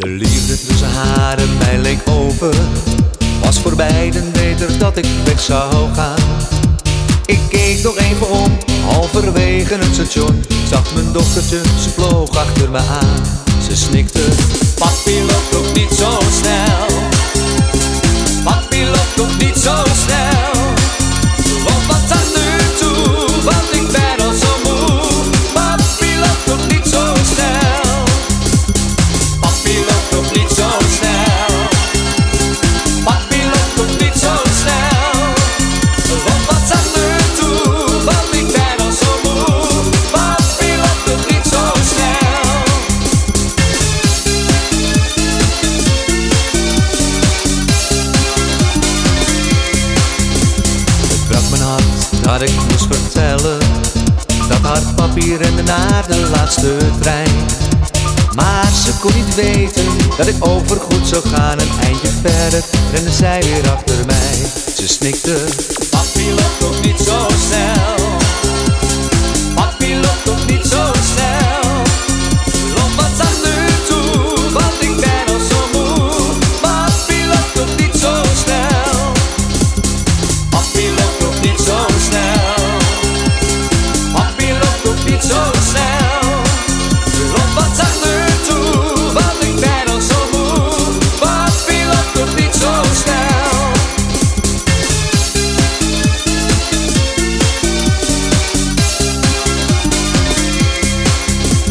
De liefde tussen haar en mij leek over. Was voor beiden beter dat ik weg zou gaan. Ik keek nog even om, halverwege het station. Zag mijn dochtertje, ze vloog achter me aan. Ze snikte, papi Dat ik moest vertellen Dat haar papi rende naar de laatste trein. Maar ze kon niet weten dat ik overgoed zou gaan Een eindje verder rende zij weer achter mij. Ze snikte, papi loopt toch niet